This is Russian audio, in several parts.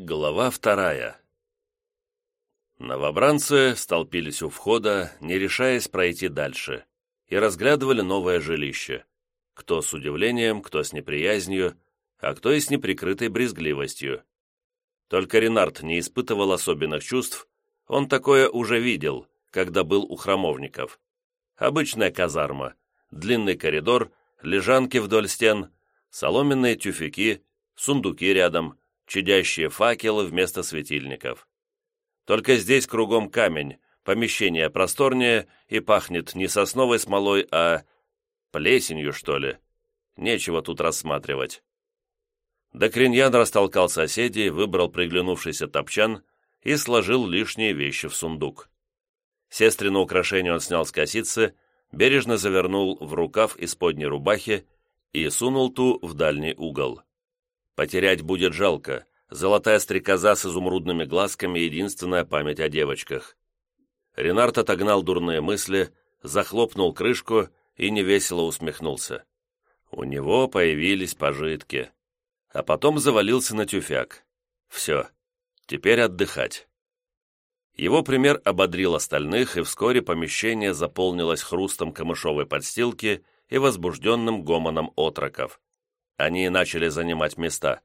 Глава вторая Новобранцы столпились у входа, не решаясь пройти дальше, и разглядывали новое жилище. Кто с удивлением, кто с неприязнью, а кто и с неприкрытой брезгливостью. Только Ренард не испытывал особенных чувств, он такое уже видел, когда был у храмовников. Обычная казарма, длинный коридор, лежанки вдоль стен, соломенные тюфяки, сундуки рядом, чадящие факелы вместо светильников. Только здесь кругом камень, помещение просторнее и пахнет не сосновой смолой, а плесенью, что ли. Нечего тут рассматривать. Докриньян растолкал соседей, выбрал приглянувшийся топчан и сложил лишние вещи в сундук. Сестрину украшение он снял с косицы, бережно завернул в рукав из-подней рубахи и сунул ту в дальний угол. Потерять будет жалко. Золотая стрекоза с изумрудными глазками — единственная память о девочках. Ренард отогнал дурные мысли, захлопнул крышку и невесело усмехнулся. У него появились пожитки. А потом завалился на тюфяк. Все, теперь отдыхать. Его пример ободрил остальных, и вскоре помещение заполнилось хрустом камышовой подстилки и возбужденным гомоном отроков. Они начали занимать места.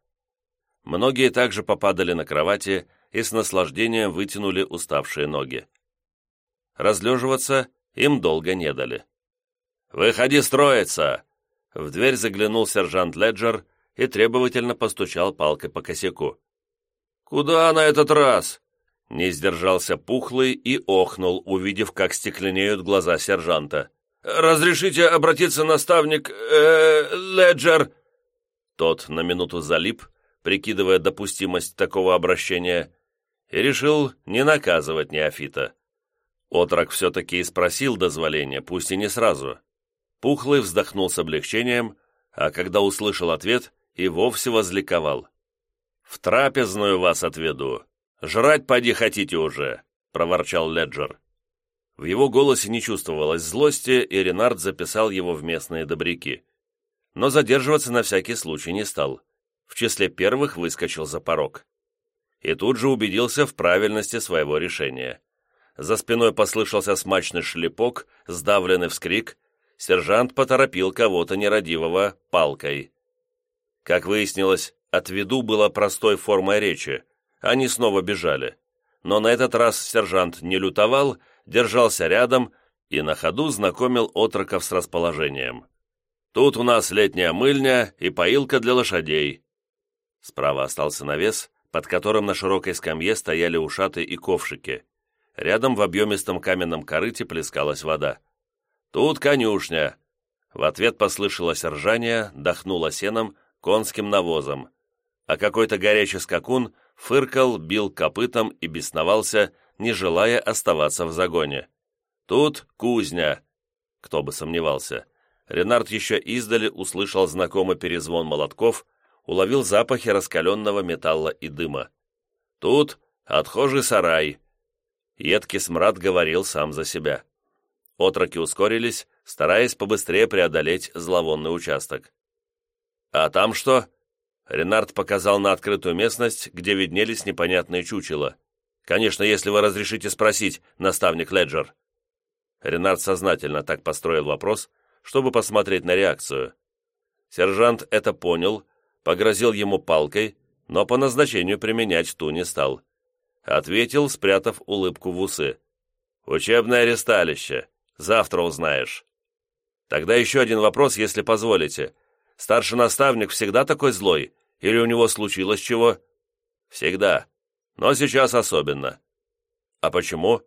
Многие также попадали на кровати и с наслаждением вытянули уставшие ноги. Разлеживаться им долго не дали. «Выходи строиться!» В дверь заглянул сержант Леджер и требовательно постучал палкой по косяку. «Куда на этот раз?» Не сдержался пухлый и охнул, увидев, как стекленеют глаза сержанта. «Разрешите обратиться, наставник... Э, Леджер?» Тот на минуту залип, прикидывая допустимость такого обращения, и решил не наказывать неофита. Отрок все-таки и спросил дозволения, пусть и не сразу. Пухлый вздохнул с облегчением, а когда услышал ответ, и вовсе возликовал. «В трапезную вас отведу. Жрать поди хотите уже», — проворчал Леджер. В его голосе не чувствовалось злости, и Ренард записал его в местные добряки но задерживаться на всякий случай не стал. В числе первых выскочил за порог. И тут же убедился в правильности своего решения. За спиной послышался смачный шлепок, сдавленный вскрик. Сержант поторопил кого-то нерадивого палкой. Как выяснилось, от виду была простой формой речи. Они снова бежали. Но на этот раз сержант не лютовал, держался рядом и на ходу знакомил отроков с расположением. Тут у нас летняя мыльня и поилка для лошадей». Справа остался навес, под которым на широкой скамье стояли ушаты и ковшики. Рядом в объемистом каменном корыте плескалась вода. «Тут конюшня!» В ответ послышалось ржание, дохнуло сеном, конским навозом. А какой-то горячий скакун фыркал, бил копытом и бесновался, не желая оставаться в загоне. «Тут кузня!» Кто бы сомневался. Ренард еще издали услышал знакомый перезвон молотков, уловил запахи раскаленного металла и дыма. Тут отхожий сарай. Едкий смрад говорил сам за себя. Отроки ускорились, стараясь побыстрее преодолеть зловонный участок. «А там что?» Ренард показал на открытую местность, где виднелись непонятные чучела. «Конечно, если вы разрешите спросить, наставник Леджер». Ренард сознательно так построил вопрос, чтобы посмотреть на реакцию. Сержант это понял, погрозил ему палкой, но по назначению применять ту не стал. Ответил, спрятав улыбку в усы. «Учебное аресталище. Завтра узнаешь». «Тогда еще один вопрос, если позволите. Старший наставник всегда такой злой? Или у него случилось чего?» «Всегда. Но сейчас особенно». «А почему?»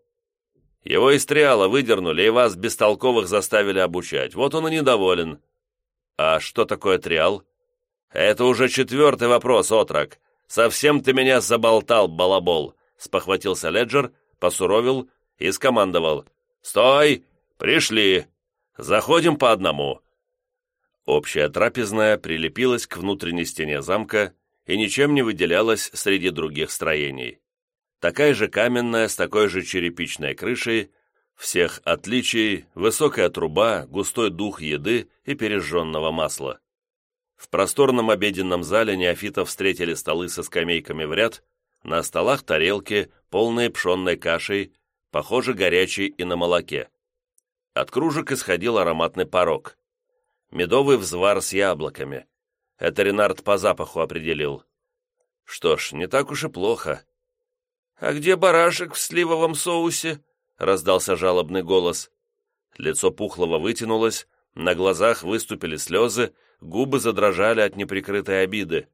Его из триала выдернули и вас, бестолковых, заставили обучать. Вот он и недоволен». «А что такое триал?» «Это уже четвертый вопрос, отрок. Совсем ты меня заболтал, балабол!» Спохватился Леджер, посуровил и скомандовал. «Стой! Пришли! Заходим по одному!» Общая трапезная прилепилась к внутренней стене замка и ничем не выделялась среди других строений такая же каменная, с такой же черепичной крышей, всех отличий, высокая труба, густой дух еды и пережженного масла. В просторном обеденном зале неофитов встретили столы со скамейками в ряд, На столах тарелки, полные пшенной кашей, похоже, горячей и на молоке. От кружек исходил ароматный порог. Медовый взвар с яблоками. Это Ренард по запаху определил. Что ж, не так уж и плохо. «А где барашек в сливовом соусе?» — раздался жалобный голос. Лицо Пухлого вытянулось, на глазах выступили слезы, губы задрожали от неприкрытой обиды.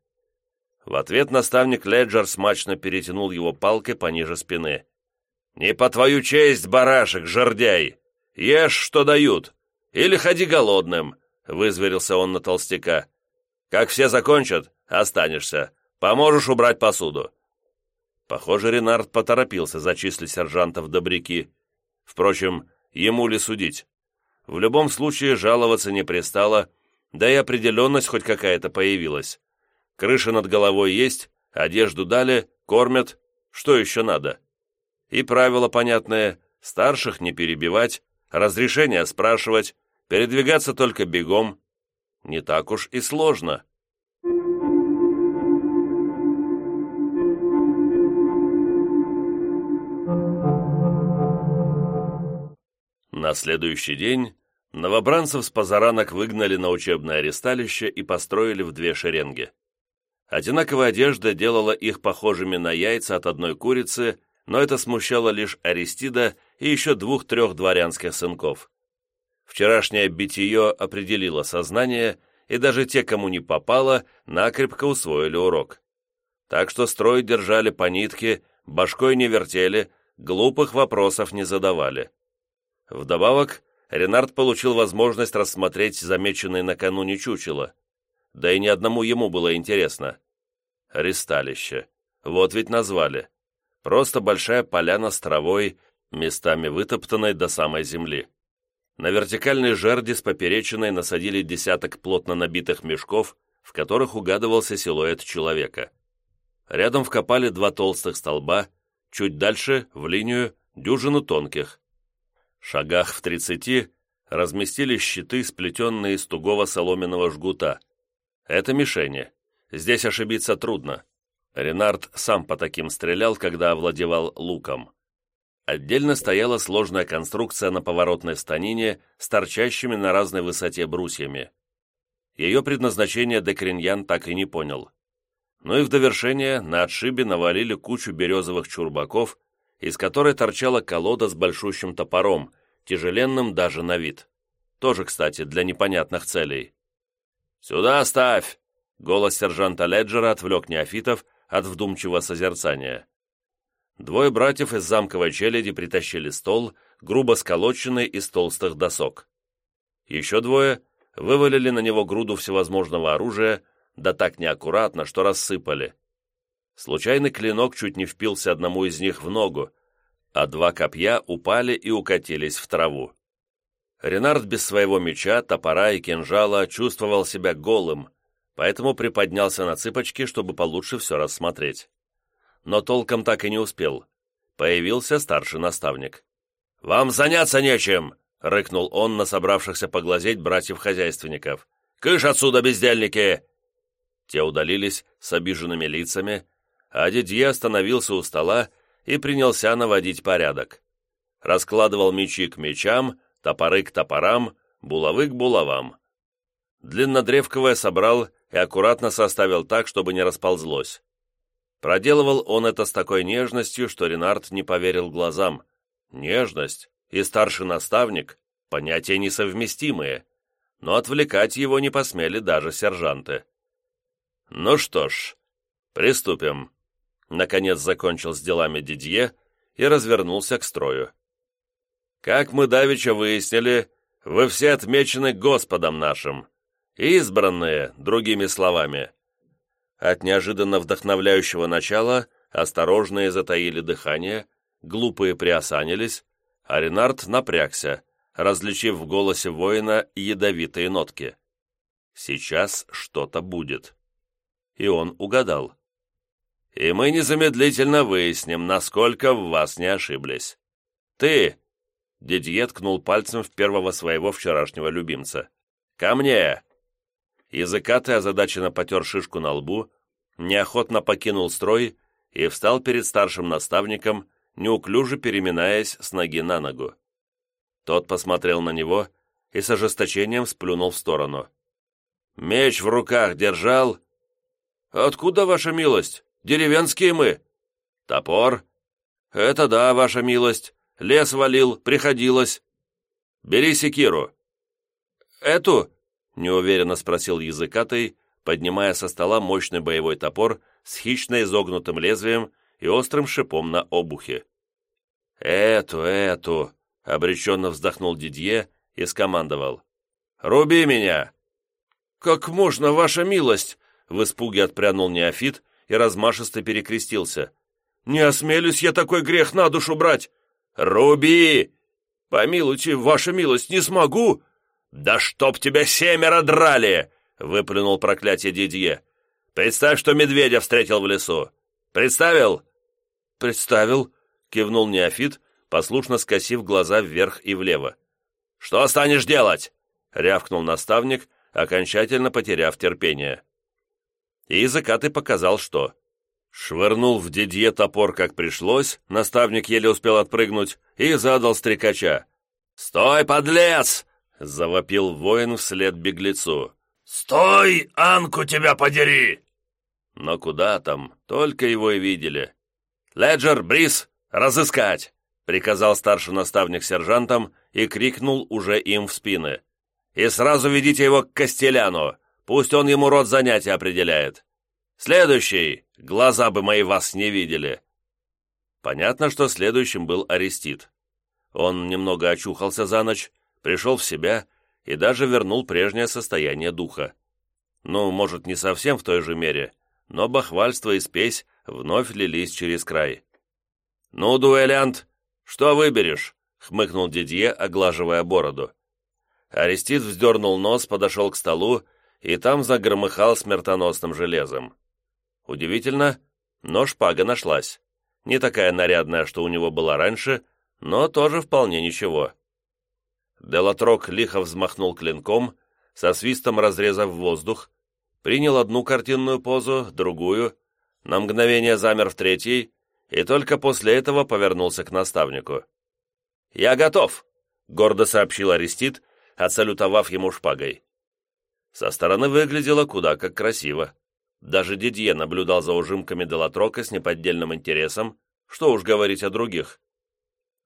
В ответ наставник Леджер смачно перетянул его палкой пониже спины. «Не по твою честь, барашек, жердяй! Ешь, что дают! Или ходи голодным!» — вызверился он на толстяка. «Как все закончат, останешься. Поможешь убрать посуду». Похоже, Ренард поторопился зачислить сержанта в добряки. Впрочем, ему ли судить? В любом случае жаловаться не пристало, да и определенность хоть какая-то появилась. Крыша над головой есть, одежду дали, кормят, что еще надо? И правило понятное, старших не перебивать, разрешение спрашивать, передвигаться только бегом. Не так уж и сложно. На следующий день новобранцев с позаранок выгнали на учебное аресталище и построили в две шеренги. Одинаковая одежда делала их похожими на яйца от одной курицы, но это смущало лишь Аристида и еще двух-трех дворянских сынков. Вчерашнее битие определило сознание, и даже те, кому не попало, накрепко усвоили урок. Так что строй держали по нитке, башкой не вертели, глупых вопросов не задавали. Вдобавок, Ренард получил возможность рассмотреть замеченные накануне чучело. Да и ни одному ему было интересно. Ристалище. Вот ведь назвали. Просто большая поляна с травой, местами вытоптанной до самой земли. На вертикальной жерди с поперечиной насадили десяток плотно набитых мешков, в которых угадывался силуэт человека. Рядом вкопали два толстых столба, чуть дальше, в линию, дюжину тонких шагах в тридцати разместили щиты, сплетенные из тугого соломенного жгута. Это мишени. Здесь ошибиться трудно. Ренард сам по таким стрелял, когда овладевал луком. Отдельно стояла сложная конструкция на поворотной станине с торчащими на разной высоте брусьями. Ее предназначение Декриньян так и не понял. Ну и в довершение на отшибе навалили кучу березовых чурбаков из которой торчала колода с большущим топором, тяжеленным даже на вид. Тоже, кстати, для непонятных целей. «Сюда ставь!» — голос сержанта Леджера отвлек неофитов от вдумчивого созерцания. Двое братьев из замковой челяди притащили стол, грубо сколоченный из толстых досок. Еще двое вывалили на него груду всевозможного оружия, да так неаккуратно, что рассыпали. Случайный клинок чуть не впился одному из них в ногу, а два копья упали и укатились в траву. Ренард без своего меча, топора и кинжала чувствовал себя голым, поэтому приподнялся на цыпочки, чтобы получше все рассмотреть. Но толком так и не успел. Появился старший наставник. «Вам заняться нечем!» — рыкнул он на собравшихся поглазеть братьев-хозяйственников. «Кыш отсюда, бездельники!» Те удалились с обиженными лицами, а Дидье остановился у стола и принялся наводить порядок. Раскладывал мечи к мечам, топоры к топорам, булавы к булавам. Длиннодревковое собрал и аккуратно составил так, чтобы не расползлось. Проделывал он это с такой нежностью, что Ренард не поверил глазам. Нежность и старший наставник — понятия несовместимые, но отвлекать его не посмели даже сержанты. Ну что ж, приступим. Наконец закончил с делами Дидье и развернулся к строю. «Как мы давеча выяснили, вы все отмечены Господом нашим, избранные, другими словами». От неожиданно вдохновляющего начала осторожные затаили дыхание, глупые приосанились, а Ренард напрягся, различив в голосе воина ядовитые нотки. «Сейчас что-то будет». И он угадал и мы незамедлительно выясним, насколько в вас не ошиблись. Ты, Дидье ткнул пальцем в первого своего вчерашнего любимца. «Ко мне!» Языкатый озадаченно потер шишку на лбу, неохотно покинул строй и встал перед старшим наставником, неуклюже переминаясь с ноги на ногу. Тот посмотрел на него и с ожесточением сплюнул в сторону. «Меч в руках держал?» «Откуда, ваша милость? Деревенские мы». «Топор?» «Это да, ваша милость. Лес валил, приходилось». «Бери секиру». «Эту?» — неуверенно спросил языкатый, поднимая со стола мощный боевой топор с хищно изогнутым лезвием и острым шипом на обухе. «Эту, эту!» — обреченно вздохнул Дидье и скомандовал. «Руби меня!» «Как можно, ваша милость?» — в испуге отпрянул неофит и размашисто перекрестился. «Не осмелюсь я такой грех на душу брать!» «Руби!» «Помилуйте, ваша милость, не смогу!» «Да чтоб тебя семеро драли!» — выплюнул проклятие Дидье. «Представь, что медведя встретил в лесу. Представил?» «Представил», — кивнул неофит, послушно скосив глаза вверх и влево. «Что станешь делать?» — рявкнул наставник, окончательно потеряв терпение. И языкатый показал, что. Швырнул в дедье топор, как пришлось, наставник еле успел отпрыгнуть, и задал стрекача. «Стой, подлец!» — завопил воин вслед беглецу. «Стой, Анку тебя подери!» Но куда там, только его и видели. «Леджер, Брис, разыскать!» — приказал старший наставник сержантам и крикнул уже им в спины. «И сразу ведите его к Костеляну, пусть он ему род занятия определяет. Следующий, глаза бы мои вас не видели». Понятно, что следующим был Арестит. Он немного очухался за ночь, пришел в себя и даже вернул прежнее состояние духа. Ну, может, не совсем в той же мере, но бахвальство и спесь вновь лились через край. «Ну, дуэлянт, что выберешь?» — хмыкнул Дидье, оглаживая бороду. Арестит вздернул нос, подошел к столу и там загромыхал смертоносным железом. Удивительно, но шпага нашлась. Не такая нарядная, что у него была раньше, но тоже вполне ничего. Делатрок лихо взмахнул клинком, со свистом разрезав воздух, принял одну картинную позу, другую, на мгновение замер в третьей и только после этого повернулся к наставнику. «Я готов!» — гордо сообщил Арестит, отсалютовав ему шпагой. Со стороны выглядело куда как красиво. Даже Дидье наблюдал за ужимками Делатрока с неподдельным интересом, что уж говорить о других.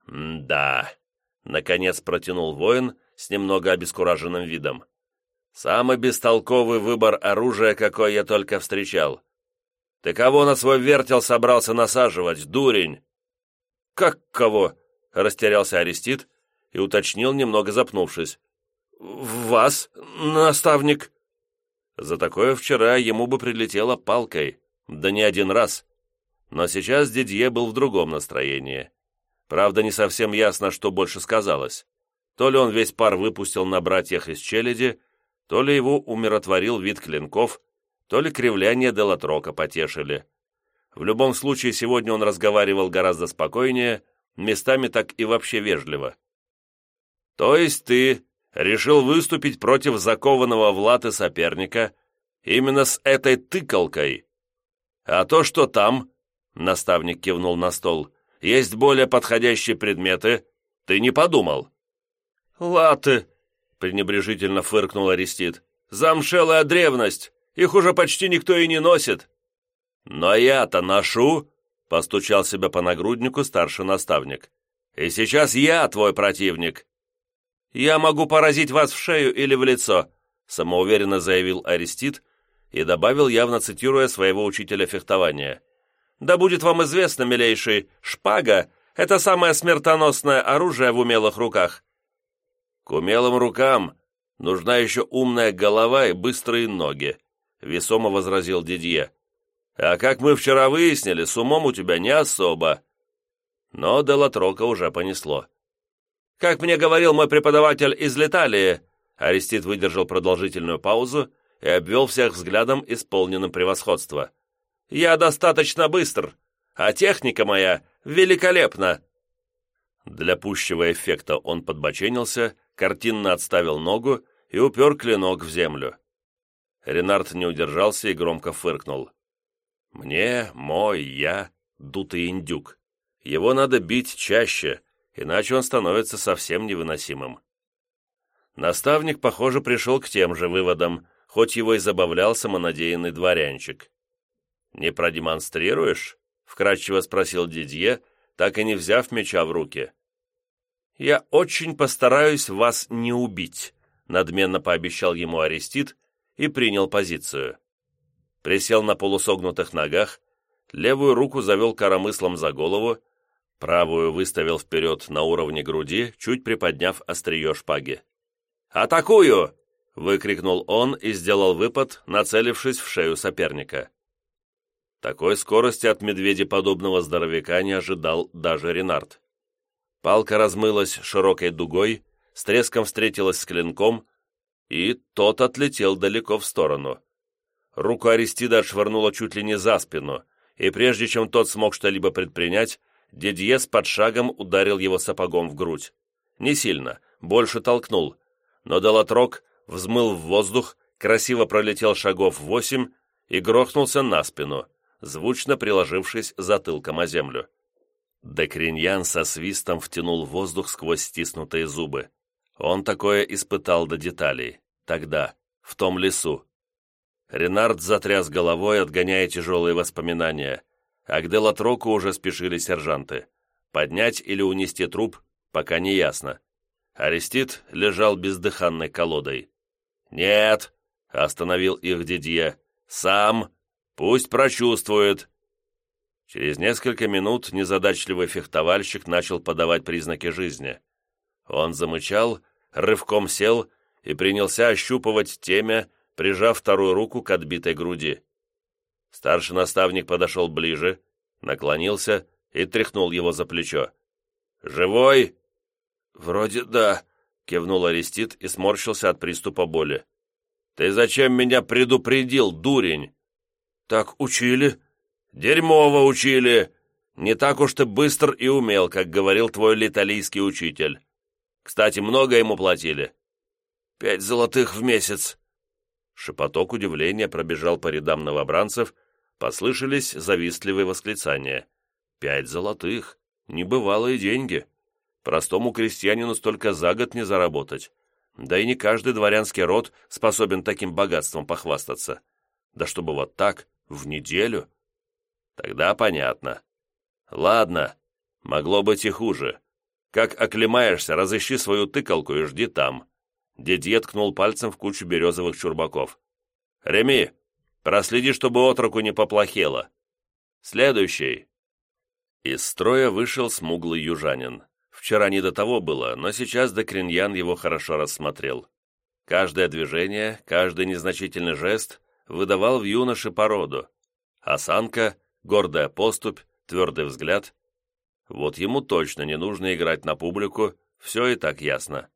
«Да», Наконец протянул воин с немного обескураженным видом. «Самый бестолковый выбор оружия, какой я только встречал. Ты кого на свой вертел собрался насаживать, дурень?» «Как кого?» — растерялся Арестит и уточнил, немного запнувшись. «Вас, наставник?» За такое вчера ему бы прилетело палкой, да не один раз. Но сейчас Дидье был в другом настроении. Правда, не совсем ясно, что больше сказалось. То ли он весь пар выпустил на братьях из челяди, то ли его умиротворил вид клинков, то ли кривляние Делатрока потешили. В любом случае, сегодня он разговаривал гораздо спокойнее, местами так и вообще вежливо. «То есть ты решил выступить против закованного в латы соперника именно с этой тыкалкой? А то, что там...» — наставник кивнул на стол — есть более подходящие предметы. Ты не подумал?» «Латы!» — пренебрежительно фыркнул Арестит. «Замшелая древность! Их уже почти никто и не носит!» «Но я-то ношу!» — постучал себя по нагруднику старший наставник. «И сейчас я твой противник!» «Я могу поразить вас в шею или в лицо», — самоуверенно заявил Арестит и добавил, явно цитируя своего учителя фехтования. Да будет вам известно, милейший, шпага — это самое смертоносное оружие в умелых руках. К умелым рукам нужна еще умная голова и быстрые ноги, — весомо возразил Дидье. А как мы вчера выяснили, с умом у тебя не особо. Но Делатрока уже понесло. Как мне говорил мой преподаватель из Леталии, Арестит выдержал продолжительную паузу и обвел всех взглядом, исполненным превосходства. Я достаточно быстр, а техника моя великолепна!» Для пущего эффекта он подбоченился, картинно отставил ногу и упер клинок в землю. Ренард не удержался и громко фыркнул. «Мне, мой, я, дутый индюк. Его надо бить чаще, иначе он становится совсем невыносимым. Наставник, похоже, пришел к тем же выводам, хоть его и забавлял самонадеянный дворянчик. «Не продемонстрируешь?» — вкратчиво спросил Дидье, так и не взяв меча в руки. «Я очень постараюсь вас не убить», — надменно пообещал ему Арестит и принял позицию. Присел на полусогнутых ногах, левую руку завел коромыслом за голову, правую выставил вперед на уровне груди, чуть приподняв острие шпаги. «Атакую!» — выкрикнул он и сделал выпад, нацелившись в шею соперника. Такой скорости от медведеподобного здоровяка не ожидал даже Ренард. Палка размылась широкой дугой, с треском встретилась с клинком, и тот отлетел далеко в сторону. Руку Аристида отшвырнула чуть ли не за спину, и прежде чем тот смог что-либо предпринять, Дидье с под шагом ударил его сапогом в грудь. Не сильно, больше толкнул, но Делатрок взмыл в воздух, красиво пролетел шагов восемь и грохнулся на спину, звучно приложившись затылком о землю. Декриньян со свистом втянул воздух сквозь стиснутые зубы. Он такое испытал до деталей. Тогда, в том лесу. Ренард затряс головой, отгоняя тяжелые воспоминания, а к Делатроку уже спешили сержанты. Поднять или унести труп, пока не ясно. Арестит лежал бездыханной колодой. «Нет!» — остановил их Дидье. «Сам! Пусть прочувствует!» Через несколько минут незадачливый фехтовальщик начал подавать признаки жизни. Он замычал, рывком сел и принялся ощупывать темя, прижав вторую руку к отбитой груди. Старший наставник подошел ближе, наклонился и тряхнул его за плечо. «Живой?» «Вроде да», — кивнул Арестит и сморщился от приступа боли. «Ты зачем меня предупредил, дурень?» «Так учили?» «Дерьмово учили! Не так уж ты быстр и умел, как говорил твой литалийский учитель. Кстати, много ему платили?» «Пять золотых в месяц». Шепоток удивления пробежал по рядам новобранцев, послышались завистливые восклицания. «Пять золотых! Небывалые деньги!» Простому крестьянину столько за год не заработать. Да и не каждый дворянский род способен таким богатством похвастаться. Да чтобы вот так, в неделю. Тогда понятно. Ладно, могло быть и хуже. Как оклемаешься, разыщи свою тыкалку и жди там. Дедье ткнул пальцем в кучу березовых чурбаков. «Реми, проследи, чтобы отроку не поплохело. Следующий». Из строя вышел смуглый южанин. Вчера не до того было, но сейчас Декриньян его хорошо рассмотрел. Каждое движение, каждый незначительный жест выдавал в юноше породу. Осанка, гордая поступь, твердый взгляд. Вот ему точно не нужно играть на публику, все и так ясно.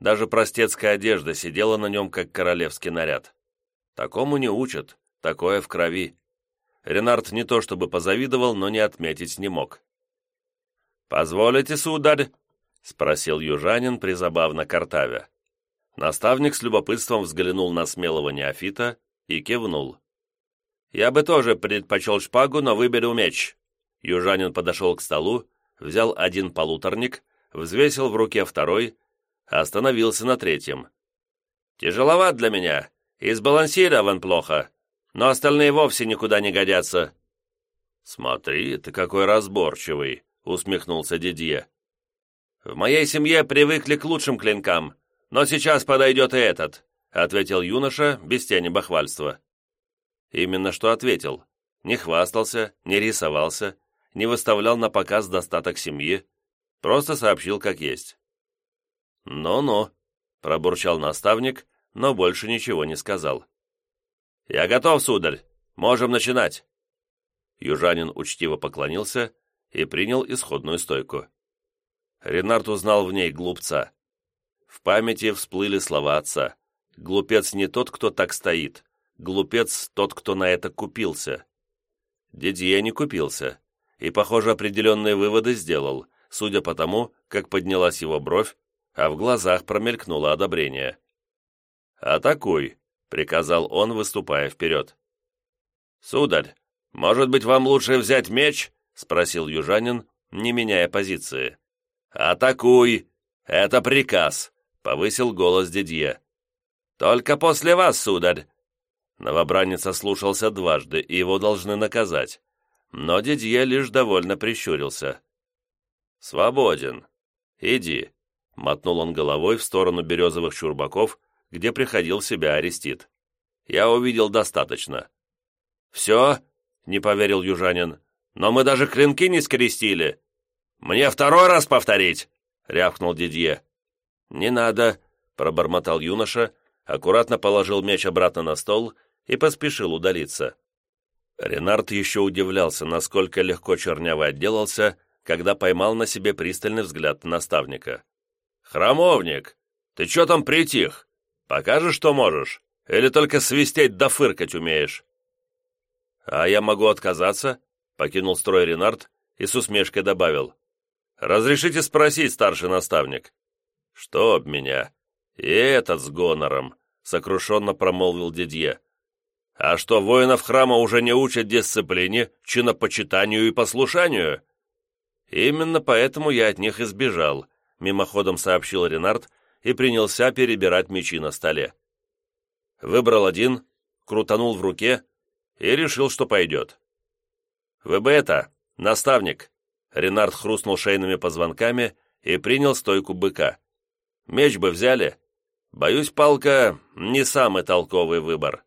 Даже простецкая одежда сидела на нем, как королевский наряд. Такому не учат, такое в крови. Ренард не то чтобы позавидовал, но не отметить не мог. «Позволите, сударь?» — спросил южанин, призабавно картавя. Наставник с любопытством взглянул на смелого неофита и кивнул. «Я бы тоже предпочел шпагу, но выберу меч». Южанин подошел к столу, взял один полуторник, взвесил в руке второй, остановился на третьем. «Тяжеловат для меня и сбалансирован плохо, но остальные вовсе никуда не годятся». «Смотри, ты какой разборчивый», — усмехнулся Дидье. «В моей семье привыкли к лучшим клинкам, но сейчас подойдет и этот», — ответил юноша без тени бахвальства. Именно что ответил. Не хвастался, не рисовался, не выставлял на показ достаток семьи, просто сообщил как есть. «Ну-ну», — пробурчал наставник, но больше ничего не сказал. «Я готов, сударь. Можем начинать». Южанин учтиво поклонился и принял исходную стойку. Ренард узнал в ней глупца. В памяти всплыли слова отца. «Глупец не тот, кто так стоит. Глупец тот, кто на это купился». Дидье не купился, и, похоже, определенные выводы сделал, судя по тому, как поднялась его бровь, а в глазах промелькнуло одобрение. «Атакуй», — приказал он, выступая вперед. «Сударь, может быть, вам лучше взять меч — спросил южанин, не меняя позиции. «Атакуй! Это приказ!» — повысил голос Дидье. «Только после вас, сударь!» Новобранец ослушался дважды, и его должны наказать. Но Дидье лишь довольно прищурился. «Свободен. Иди», — мотнул он головой в сторону березовых чурбаков, где приходил себя Арестит. «Я увидел достаточно». «Все?» — не поверил южанин. «Но мы даже клинки не скрестили». «Мне второй раз повторить?» — рявкнул Дидье. «Не надо», — пробормотал юноша, аккуратно положил меч обратно на стол и поспешил удалиться. Ренард еще удивлялся, насколько легко Чернявый отделался, когда поймал на себе пристальный взгляд наставника. «Храмовник, ты че там притих? Покажешь, что можешь? Или только свистеть да фыркать умеешь?» «А я могу отказаться?» — покинул строй Ренард и с усмешкой добавил. «Разрешите спросить, старший наставник?» «Что об меня?» «И этот с гонором», — сокрушенно промолвил Дидье. «А что, воинов храма уже не учат дисциплине, чинопочитанию и послушанию?» «Именно поэтому я от них избежал», — мимоходом сообщил Ренард и принялся перебирать мечи на столе. Выбрал один, крутанул в руке и решил, что пойдет. «Вы бы это, наставник!» Ренард хрустнул шейными позвонками и принял стойку быка. «Меч бы взяли. Боюсь, палка — не самый толковый выбор».